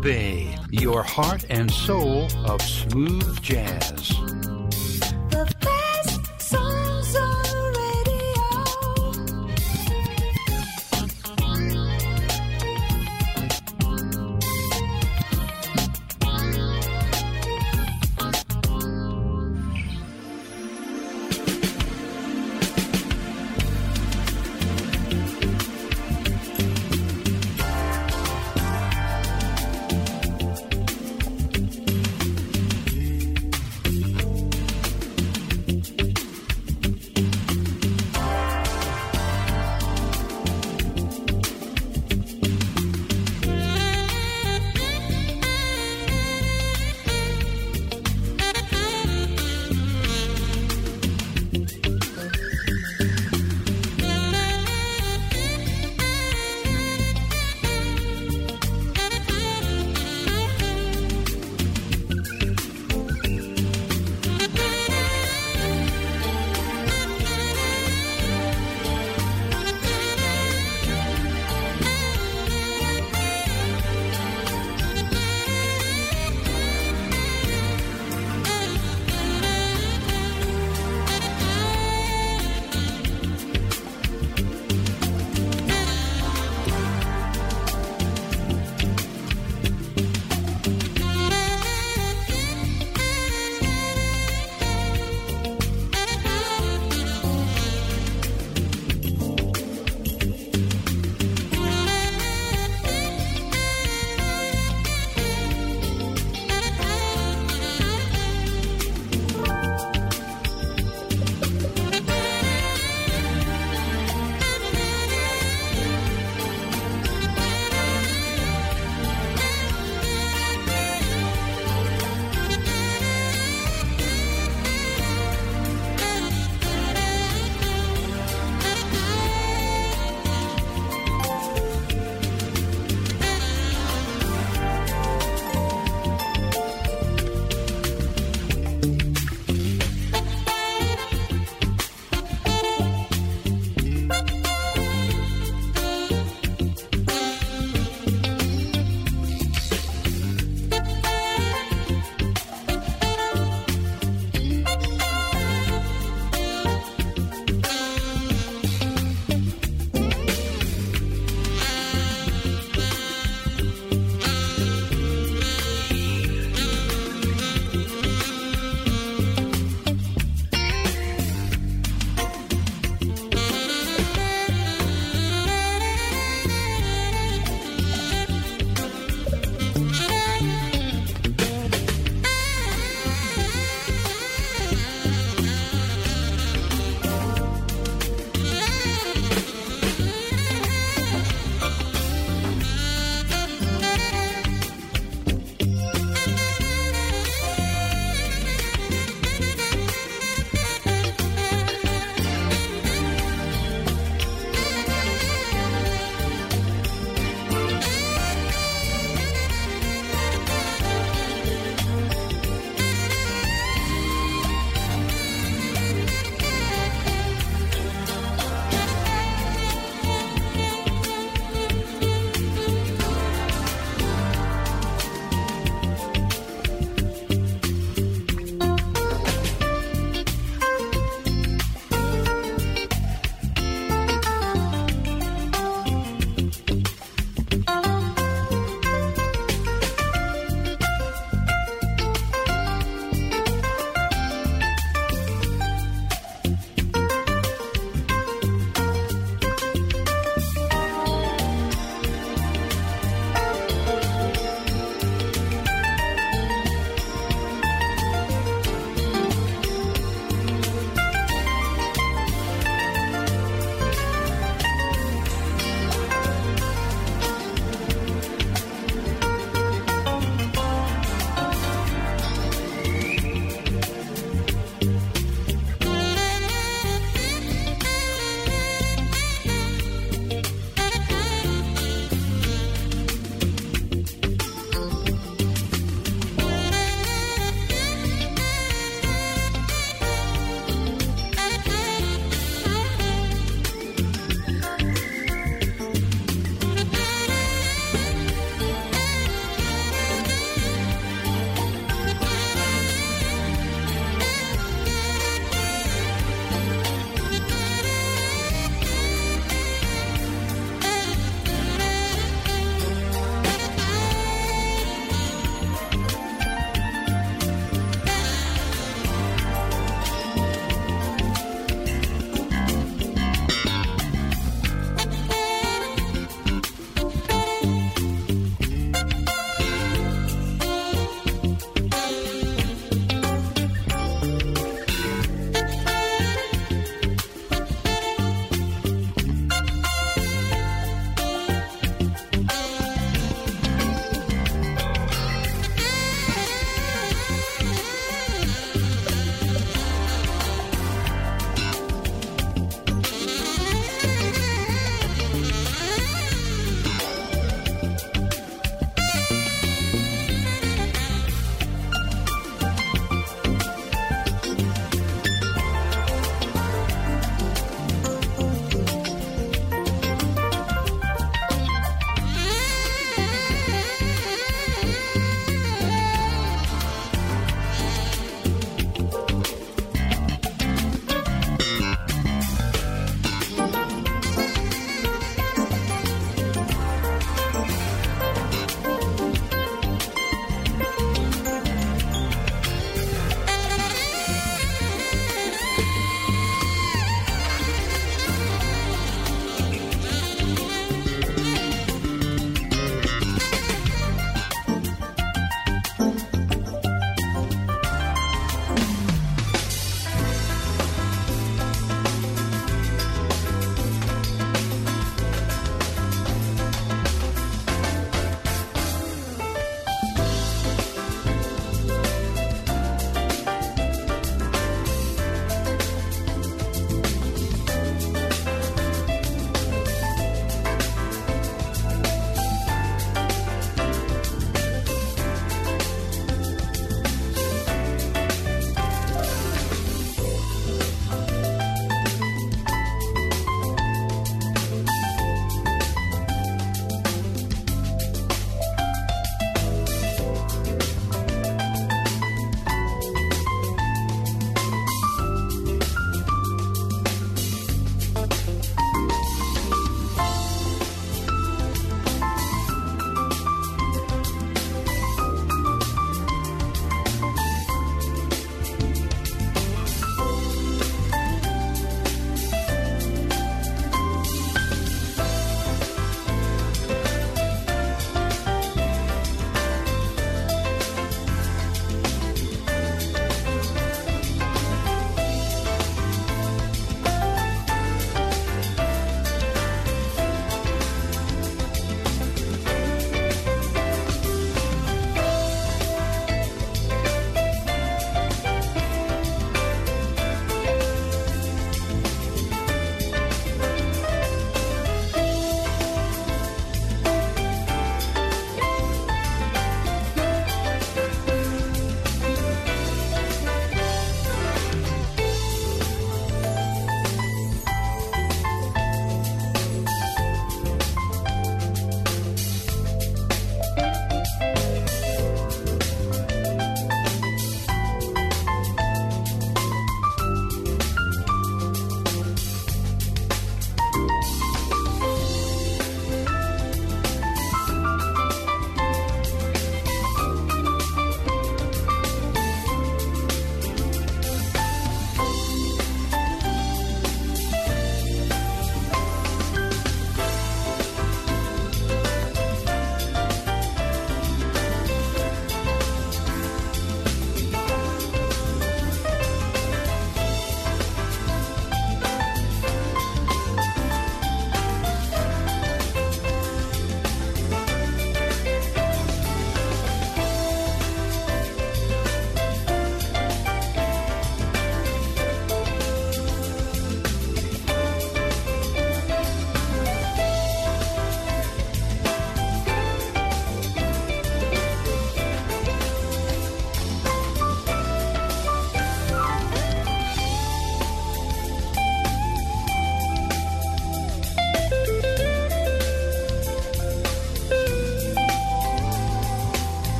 Bay, your heart and soul of smooth jazz.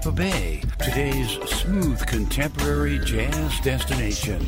Tampa Bay, today's smooth contemporary jazz destination.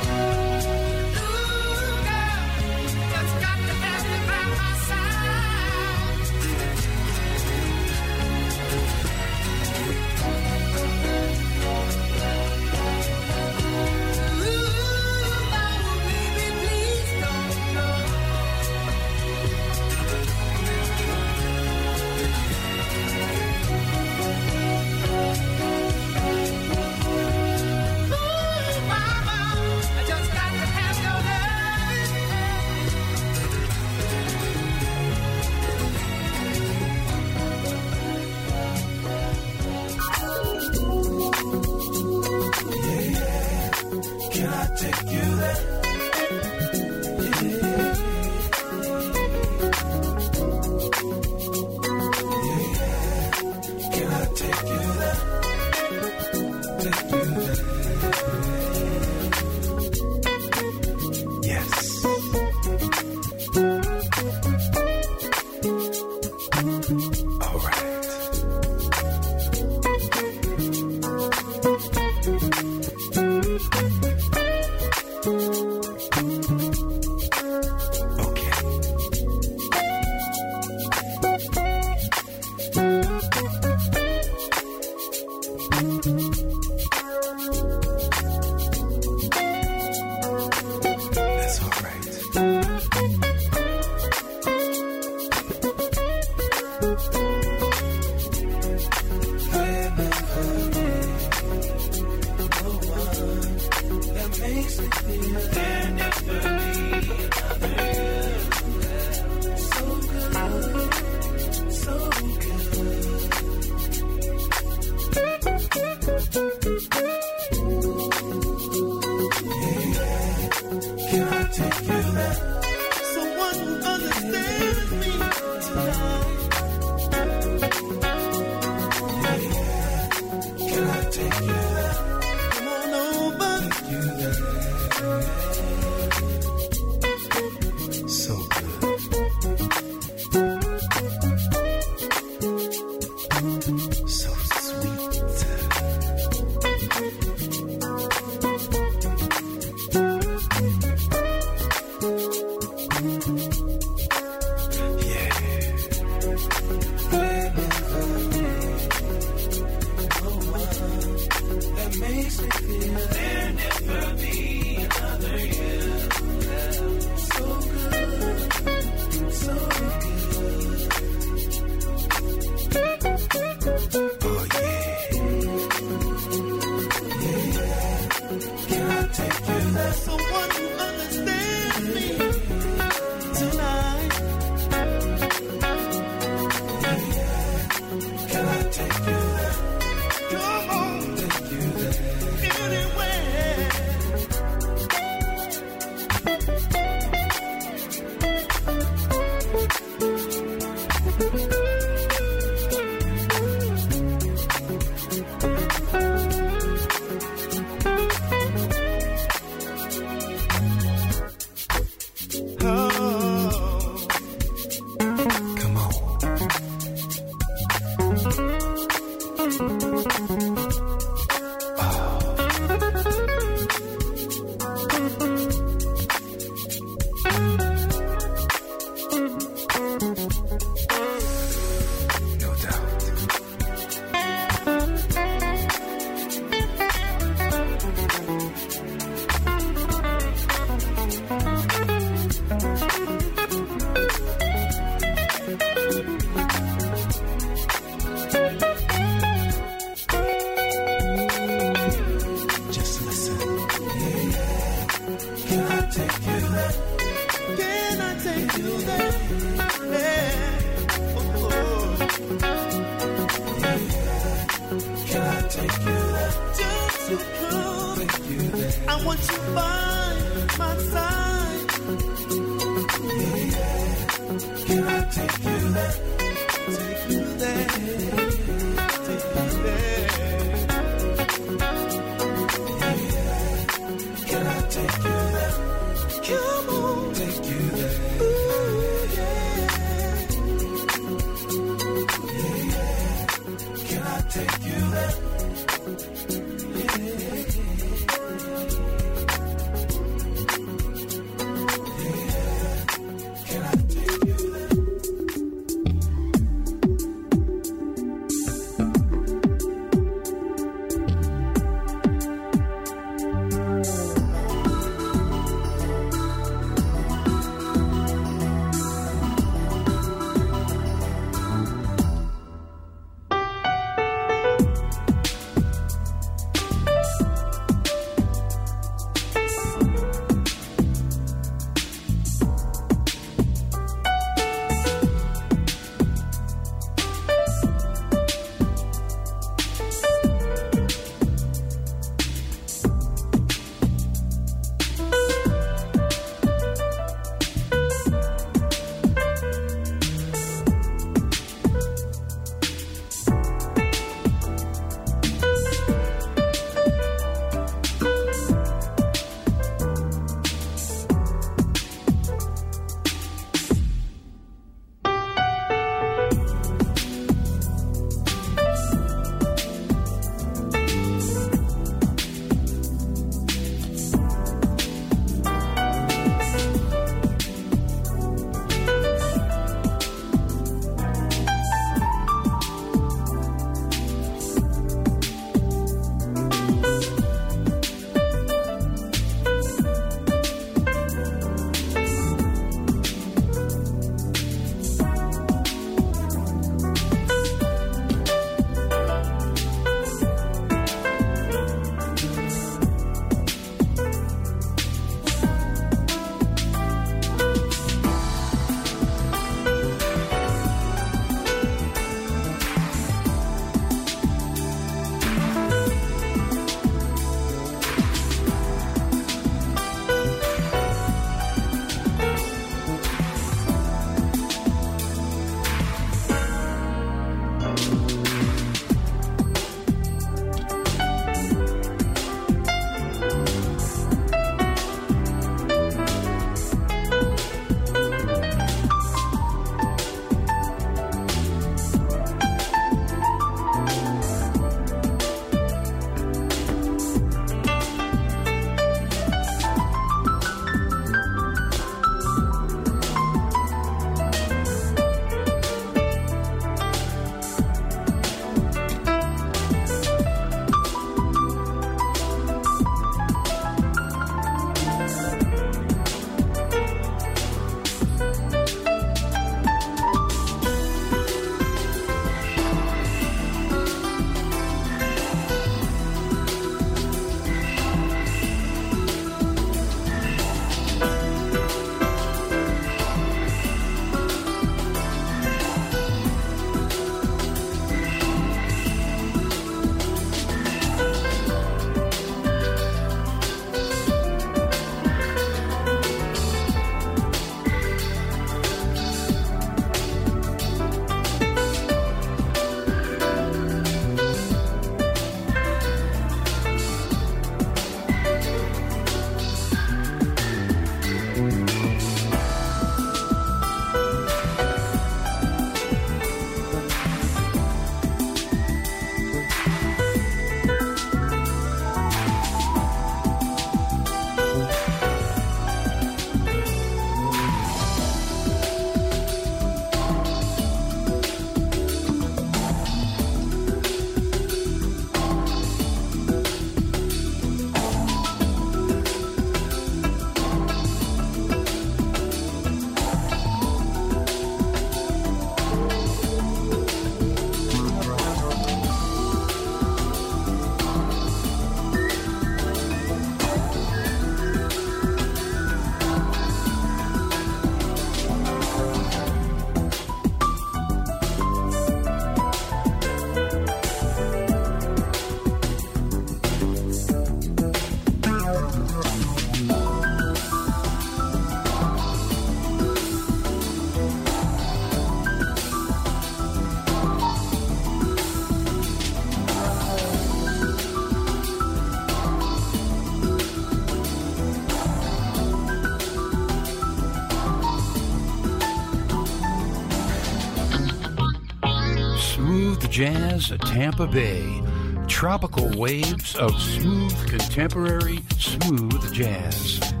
Jazz Tampa Bay. Tropical waves of smooth contemporary smooth jazz.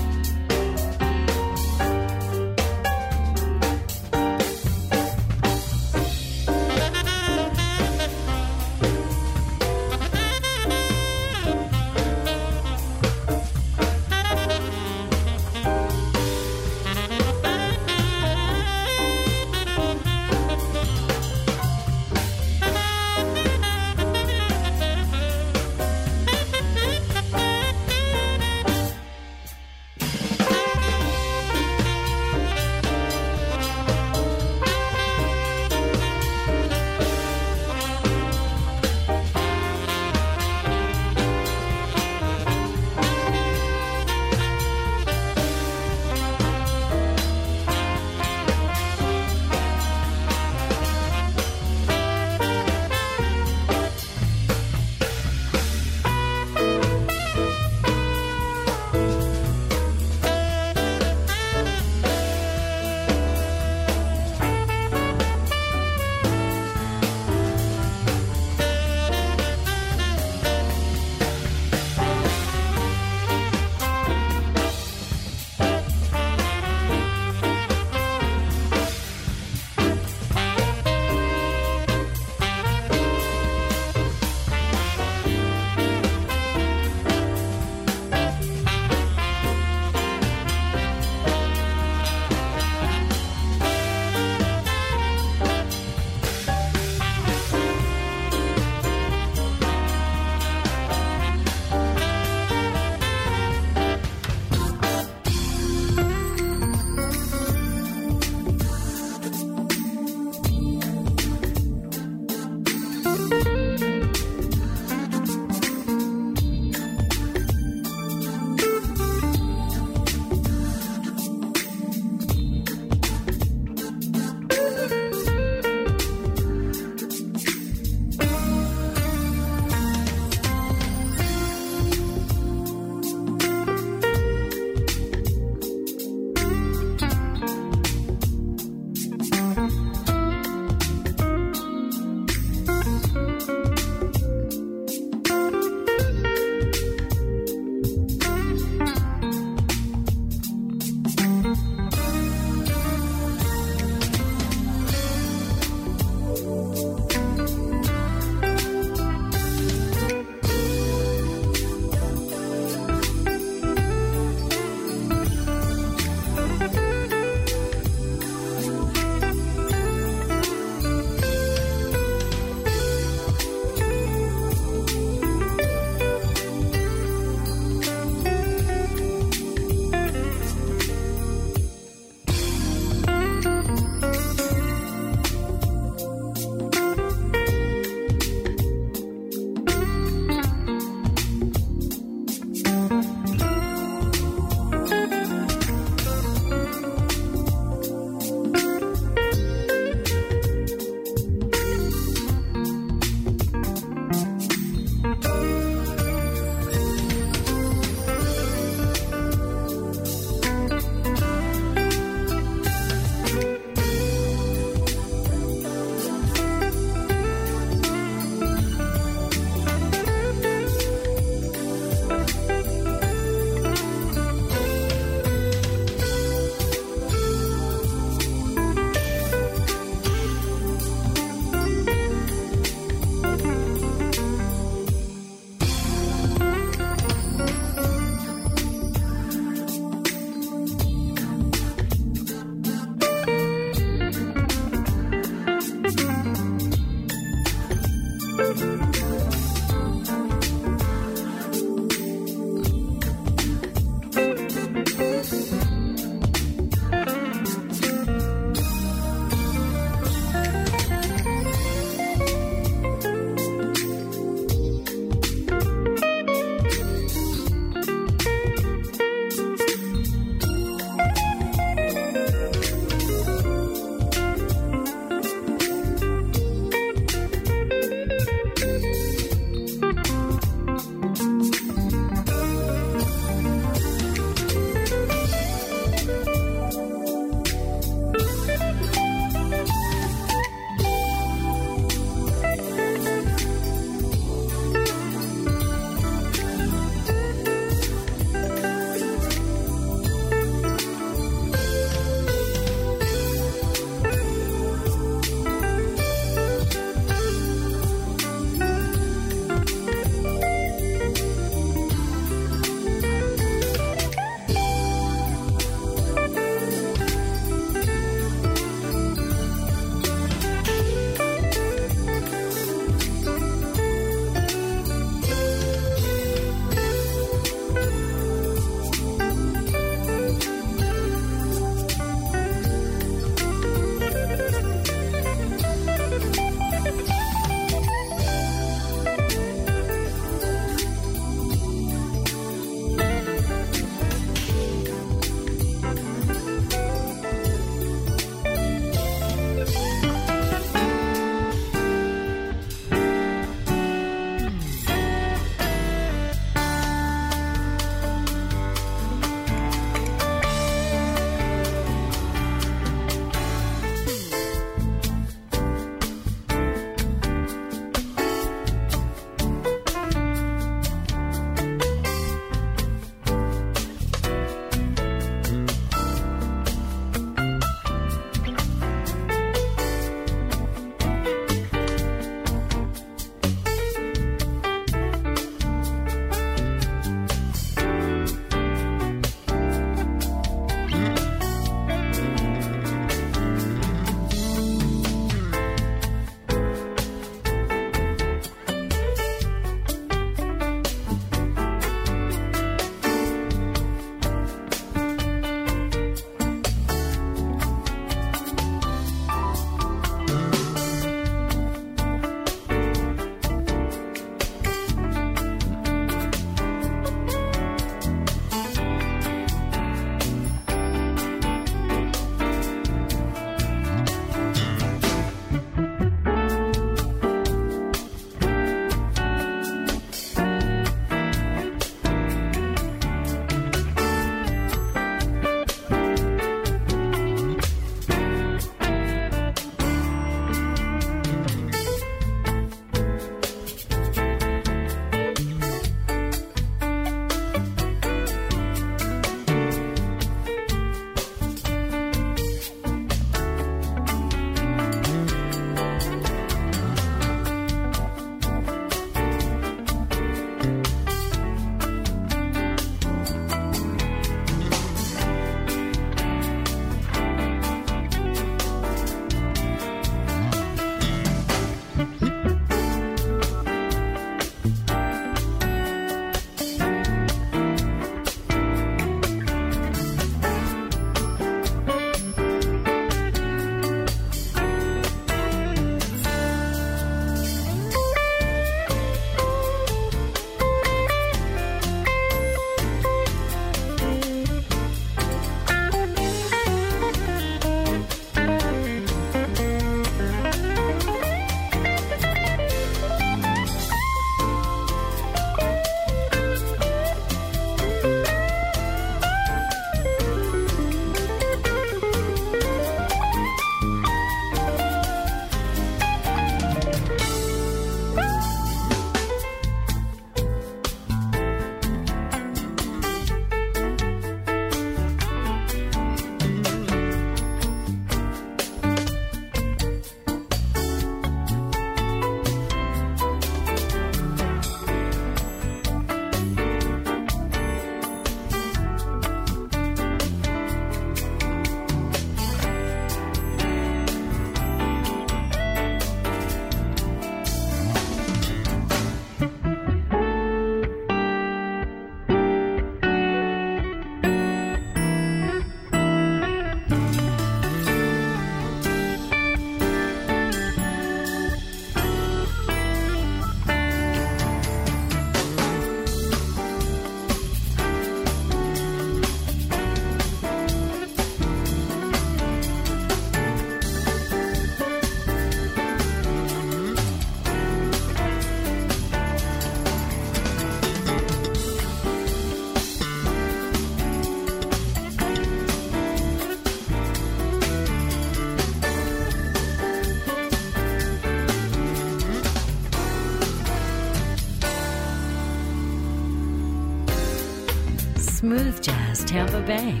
Smooth Jazz Tampa Bay.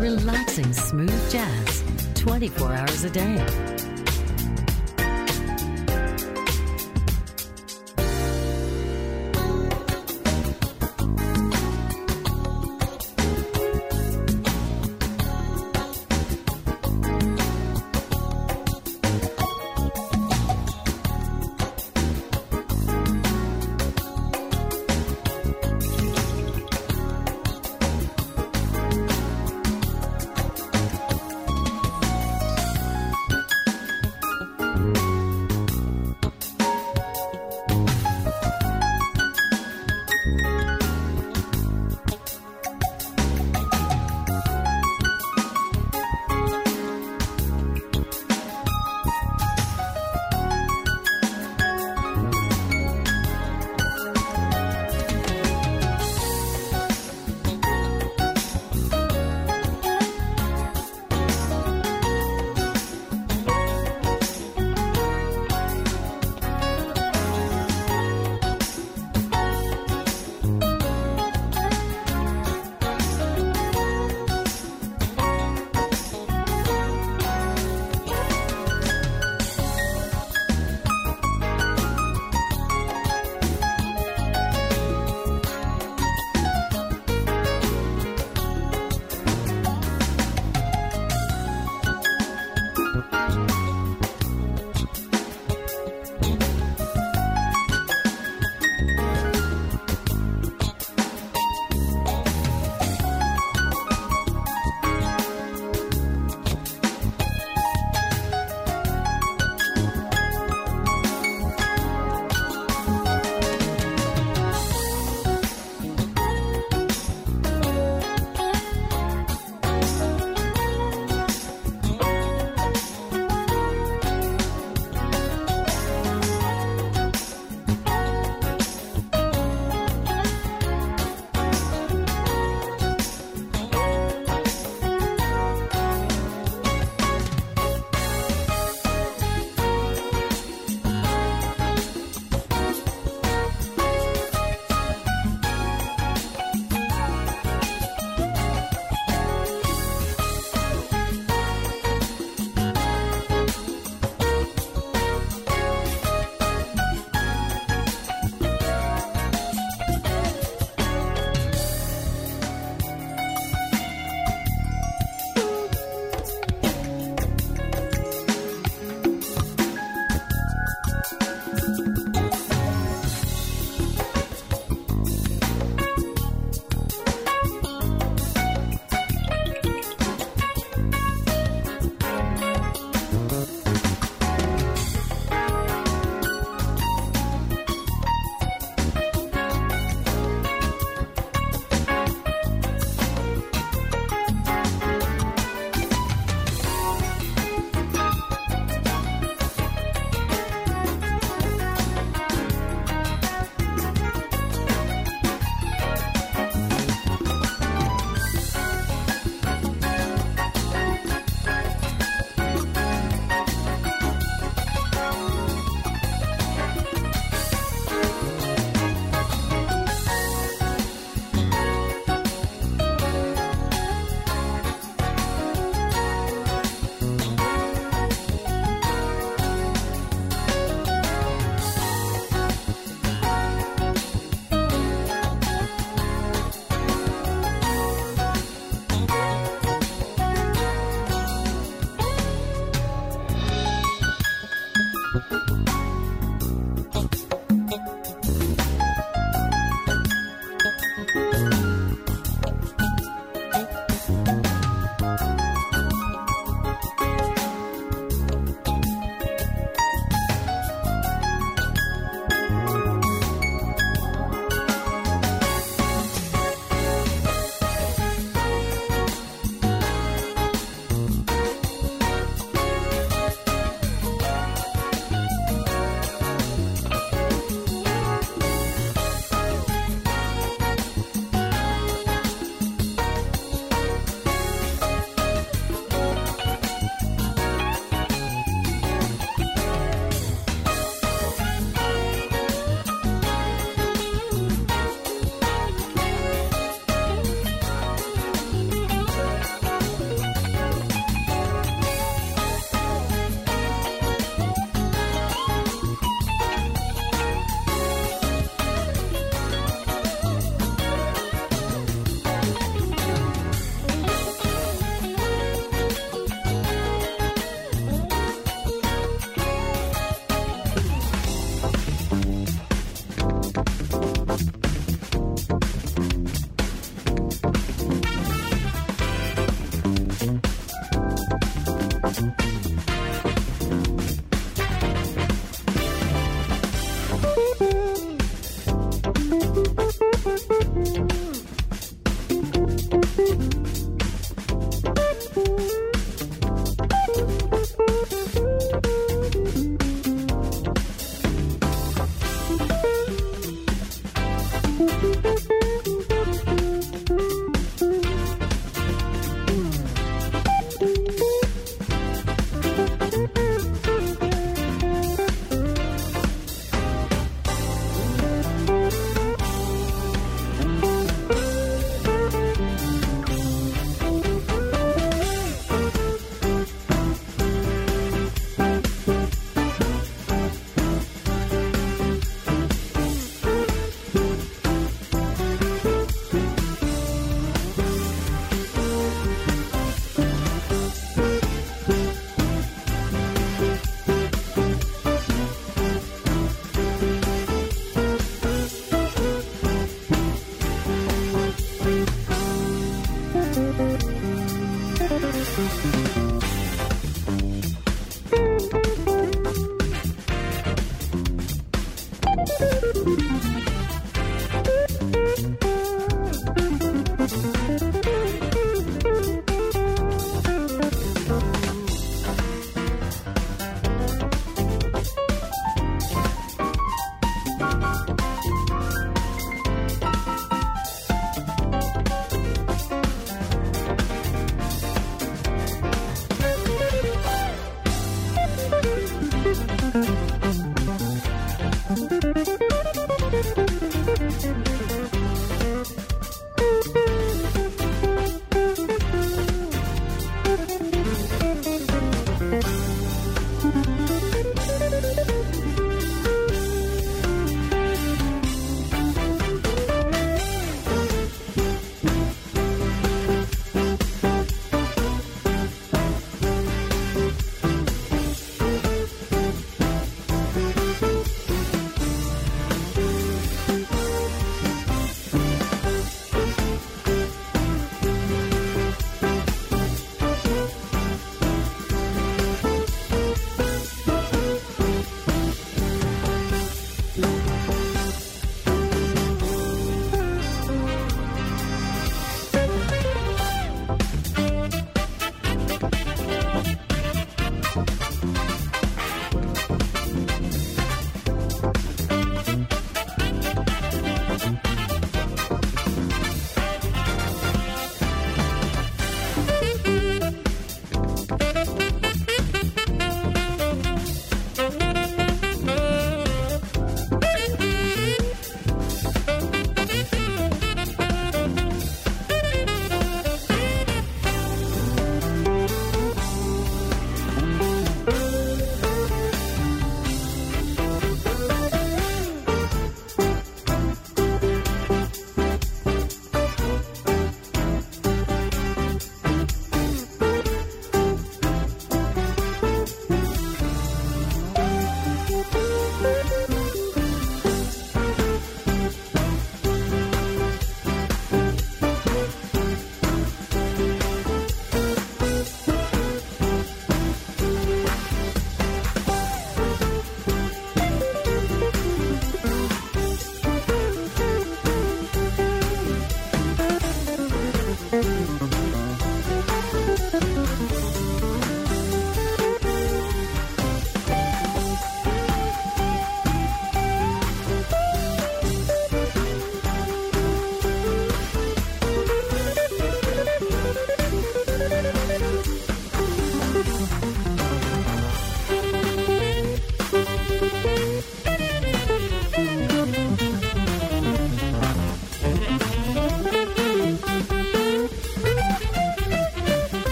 Relaxing smooth jazz 24 hours a day.